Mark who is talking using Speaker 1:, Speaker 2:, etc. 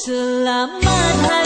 Speaker 1: Selamat hari